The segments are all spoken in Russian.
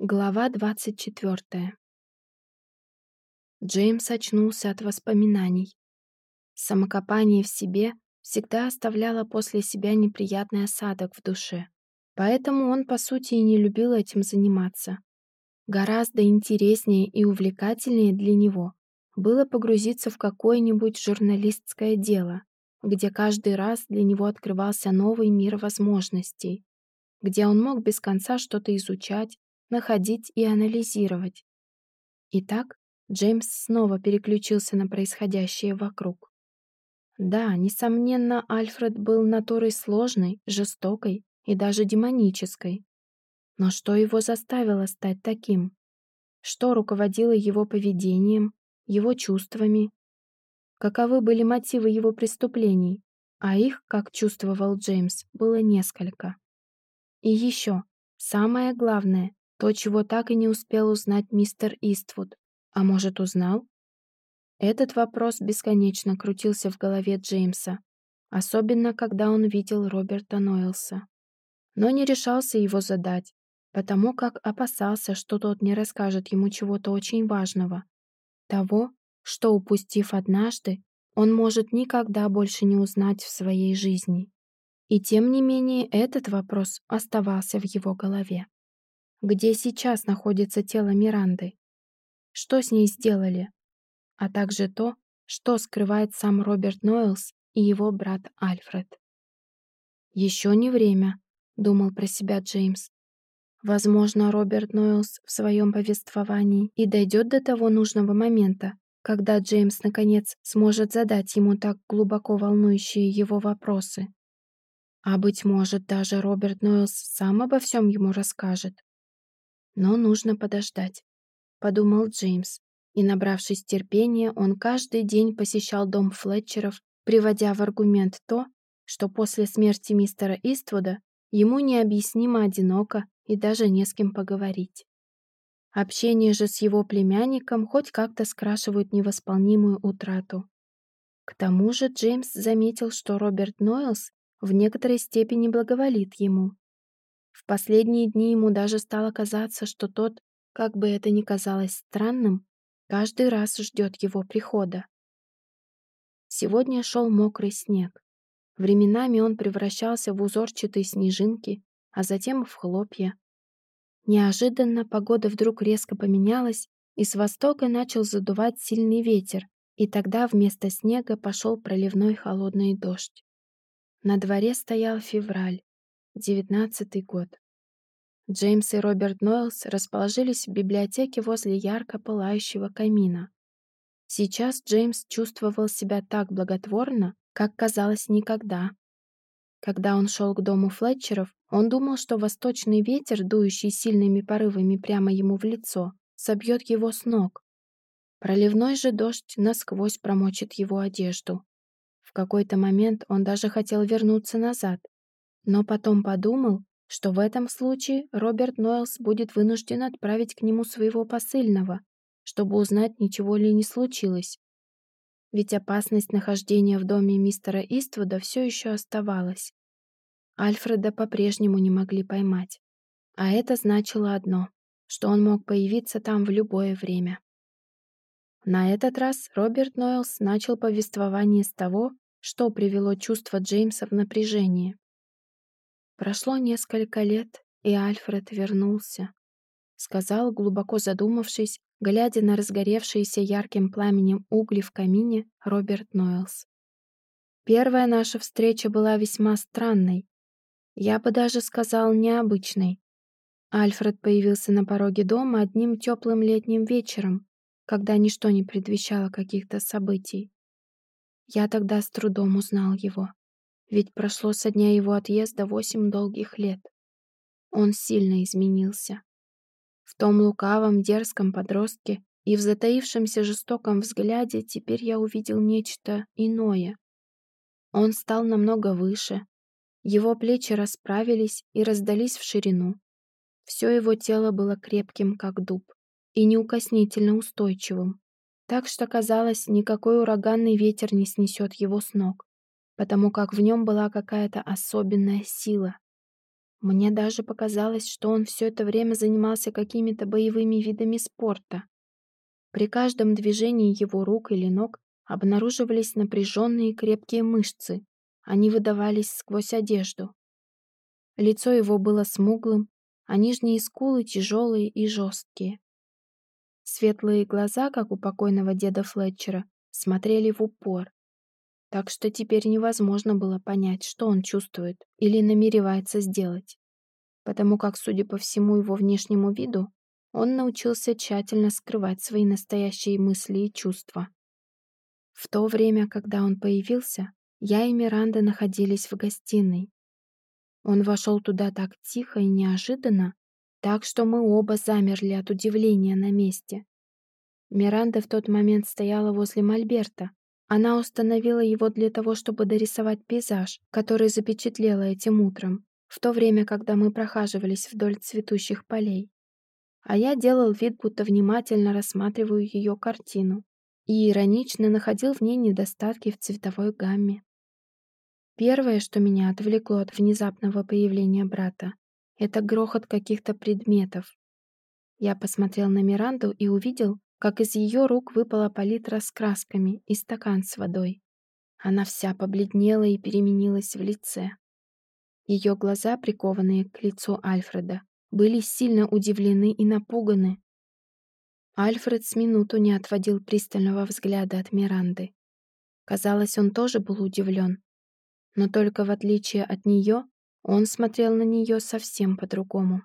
Глава 24. Джеймс очнулся от воспоминаний. Самокопание в себе всегда оставляло после себя неприятный осадок в душе. Поэтому он, по сути, и не любил этим заниматься. Гораздо интереснее и увлекательнее для него было погрузиться в какое-нибудь журналистское дело, где каждый раз для него открывался новый мир возможностей, где он мог без конца что-то изучать, находить и анализировать. Итак, Джеймс снова переключился на происходящее вокруг. Да, несомненно, Альфред был натурой сложной, жестокой и даже демонической. Но что его заставило стать таким? Что руководило его поведением, его чувствами? Каковы были мотивы его преступлений? А их, как чувствовал Джеймс, было несколько. И еще, самое главное, то, чего так и не успел узнать мистер Иствуд. А может, узнал? Этот вопрос бесконечно крутился в голове Джеймса, особенно когда он видел Роберта Нойлса. Но не решался его задать, потому как опасался, что тот не расскажет ему чего-то очень важного. Того, что, упустив однажды, он может никогда больше не узнать в своей жизни. И тем не менее этот вопрос оставался в его голове где сейчас находится тело Миранды, что с ней сделали, а также то, что скрывает сам Роберт Нойлс и его брат Альфред. «Еще не время», — думал про себя Джеймс. Возможно, Роберт Нойлс в своем повествовании и дойдет до того нужного момента, когда Джеймс наконец сможет задать ему так глубоко волнующие его вопросы. А быть может, даже Роберт Нойлс сам обо всем ему расскажет. Но нужно подождать, подумал Джеймс. И, набравшись терпения, он каждый день посещал дом Флетчеров, приводя в аргумент то, что после смерти мистера Иствуда ему необъяснимо одиноко и даже не с кем поговорить. Общение же с его племянником хоть как-то скрашивает невосполнимую утрату. К тому же Джеймс заметил, что Роберт Нойлс в некоторой степени благоволит ему. В последние дни ему даже стало казаться, что тот, как бы это ни казалось странным, каждый раз ждет его прихода. Сегодня шел мокрый снег. Временами он превращался в узорчатые снежинки, а затем в хлопья. Неожиданно погода вдруг резко поменялась, и с востока начал задувать сильный ветер, и тогда вместо снега пошел проливной холодный дождь. На дворе стоял февраль. Девятнадцатый год. Джеймс и Роберт Нойлс расположились в библиотеке возле ярко пылающего камина. Сейчас Джеймс чувствовал себя так благотворно, как казалось никогда. Когда он шел к дому Флетчеров, он думал, что восточный ветер, дующий сильными порывами прямо ему в лицо, собьет его с ног. Проливной же дождь насквозь промочит его одежду. В какой-то момент он даже хотел вернуться назад, но потом подумал, что в этом случае Роберт Нойлс будет вынужден отправить к нему своего посыльного, чтобы узнать, ничего ли не случилось. Ведь опасность нахождения в доме мистера Иствуда все еще оставалась. Альфреда по-прежнему не могли поймать. А это значило одно, что он мог появиться там в любое время. На этот раз Роберт Нойлс начал повествование с того, что привело чувство Джеймса в напряжение. Прошло несколько лет, и Альфред вернулся, сказал, глубоко задумавшись, глядя на разгоревшиеся ярким пламенем угли в камине Роберт Нойлс. Первая наша встреча была весьма странной. Я бы даже сказал, необычной. Альфред появился на пороге дома одним теплым летним вечером, когда ничто не предвещало каких-то событий. Я тогда с трудом узнал его. Ведь прошло со дня его отъезда восемь долгих лет. Он сильно изменился. В том лукавом, дерзком подростке и в затаившемся жестоком взгляде теперь я увидел нечто иное. Он стал намного выше. Его плечи расправились и раздались в ширину. Все его тело было крепким, как дуб, и неукоснительно устойчивым, так что, казалось, никакой ураганный ветер не снесет его с ног потому как в нем была какая-то особенная сила. Мне даже показалось, что он все это время занимался какими-то боевыми видами спорта. При каждом движении его рук или ног обнаруживались напряженные крепкие мышцы. Они выдавались сквозь одежду. Лицо его было смуглым, а нижние скулы тяжелые и жесткие. Светлые глаза, как у покойного деда Флетчера, смотрели в упор. Так что теперь невозможно было понять, что он чувствует или намеревается сделать. Потому как, судя по всему его внешнему виду, он научился тщательно скрывать свои настоящие мысли и чувства. В то время, когда он появился, я и Миранда находились в гостиной. Он вошел туда так тихо и неожиданно, так что мы оба замерли от удивления на месте. Миранда в тот момент стояла возле Мольберта. Она установила его для того, чтобы дорисовать пейзаж, который запечатлела этим утром, в то время, когда мы прохаживались вдоль цветущих полей. А я делал вид, будто внимательно рассматриваю ее картину и иронично находил в ней недостатки в цветовой гамме. Первое, что меня отвлекло от внезапного появления брата, это грохот каких-то предметов. Я посмотрел на Миранду и увидел, как из ее рук выпала палитра с красками и стакан с водой. Она вся побледнела и переменилась в лице. Ее глаза, прикованные к лицу Альфреда, были сильно удивлены и напуганы. Альфред с минуту не отводил пристального взгляда от Миранды. Казалось, он тоже был удивлен. Но только в отличие от нее, он смотрел на нее совсем по-другому.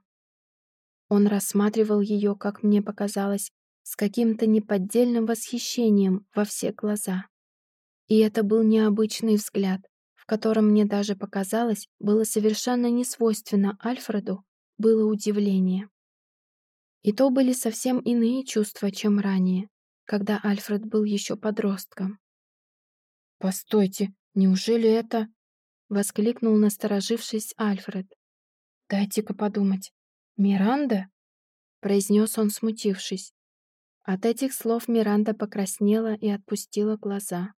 Он рассматривал ее, как мне показалось, с каким-то неподдельным восхищением во все глаза. И это был необычный взгляд, в котором мне даже показалось, было совершенно несвойственно Альфреду, было удивление. И то были совсем иные чувства, чем ранее, когда Альфред был еще подростком. «Постойте, неужели это...» Воскликнул, насторожившись Альфред. «Дайте-ка подумать. Миранда?» Произнес он, смутившись. От этих слов Миранда покраснела и отпустила глаза.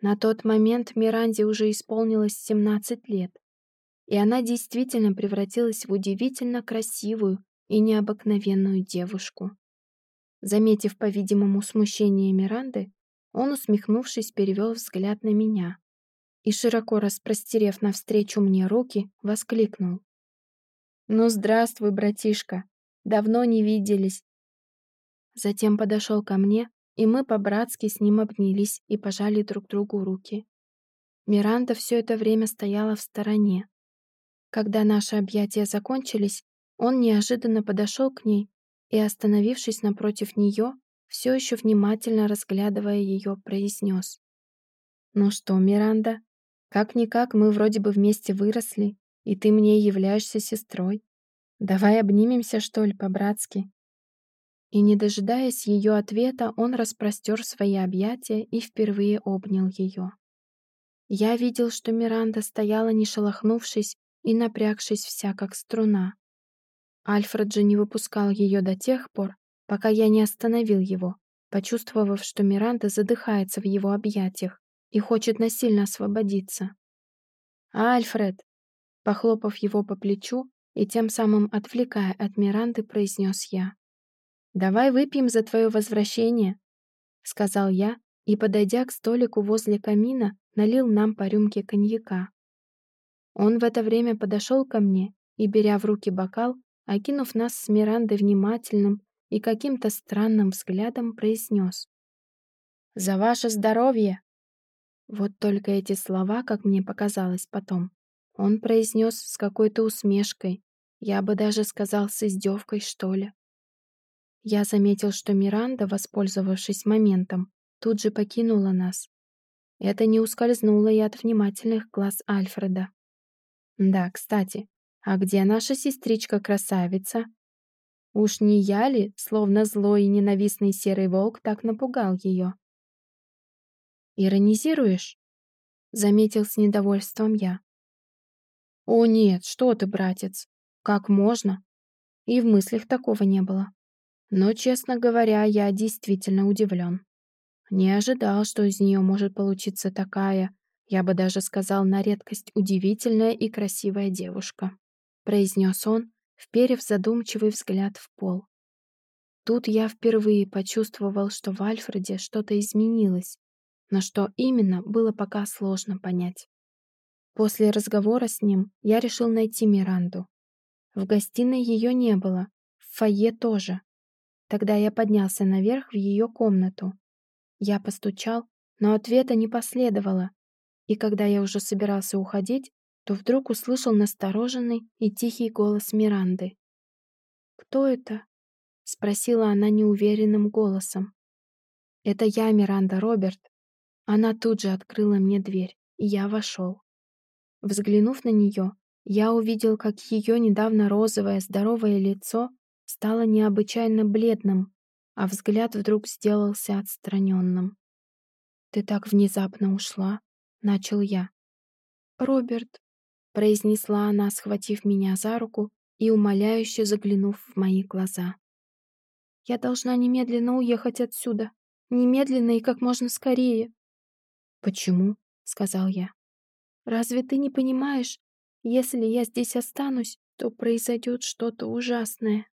На тот момент Миранде уже исполнилось 17 лет, и она действительно превратилась в удивительно красивую и необыкновенную девушку. Заметив, по-видимому, смущение Миранды, он, усмехнувшись, перевел взгляд на меня и, широко распростерев навстречу мне руки, воскликнул. «Ну, здравствуй, братишка! Давно не виделись!» Затем подошел ко мне, и мы по-братски с ним обнялись и пожали друг другу руки. Миранда все это время стояла в стороне. Когда наши объятия закончились, он неожиданно подошел к ней и, остановившись напротив нее, все еще внимательно разглядывая ее, произнес. «Ну что, Миранда, как-никак мы вроде бы вместе выросли, и ты мне являешься сестрой. Давай обнимемся, что ли, по-братски?» И, не дожидаясь ее ответа, он распростер свои объятия и впервые обнял ее. Я видел, что Миранда стояла, не шелохнувшись и напрягшись вся как струна. Альфред же не выпускал ее до тех пор, пока я не остановил его, почувствовав, что Миранда задыхается в его объятиях, и хочет насильно освободиться. «Альфред!» Похлопав его по плечу и тем самым отвлекая от Миранды, произнес я. «Давай выпьем за твое возвращение», — сказал я и, подойдя к столику возле камина, налил нам по рюмке коньяка. Он в это время подошел ко мне и, беря в руки бокал, окинув нас с Мирандой внимательным и каким-то странным взглядом, произнес. «За ваше здоровье!» Вот только эти слова, как мне показалось потом, он произнес с какой-то усмешкой, я бы даже сказал с издевкой, что ли. Я заметил, что Миранда, воспользовавшись моментом, тут же покинула нас. Это не ускользнуло и от внимательных глаз Альфреда. Да, кстати, а где наша сестричка-красавица? Уж не я ли, словно злой и ненавистный серый волк, так напугал ее? «Иронизируешь?» — заметил с недовольством я. «О нет, что ты, братец! Как можно?» И в мыслях такого не было. Но, честно говоря, я действительно удивлен. Не ожидал, что из нее может получиться такая, я бы даже сказал, на редкость удивительная и красивая девушка. произнес он, вперев задумчивый взгляд в пол. Тут я впервые почувствовал, что в Альфреде что-то изменилось, но что именно, было пока сложно понять. После разговора с ним я решил найти Миранду. В гостиной ее не было, в фойе тоже. Тогда я поднялся наверх в ее комнату. Я постучал, но ответа не последовало, и когда я уже собирался уходить, то вдруг услышал настороженный и тихий голос Миранды. «Кто это?» — спросила она неуверенным голосом. «Это я, Миранда Роберт». Она тут же открыла мне дверь, и я вошел. Взглянув на нее, я увидел, как ее недавно розовое здоровое лицо стало необычайно бледным, а взгляд вдруг сделался отстраненным. «Ты так внезапно ушла», — начал я. «Роберт», — произнесла она, схватив меня за руку и умоляюще заглянув в мои глаза. «Я должна немедленно уехать отсюда. Немедленно и как можно скорее». «Почему?» — сказал я. Разве ты не понимаешь, если я здесь останусь, то произойдет что-то ужасное.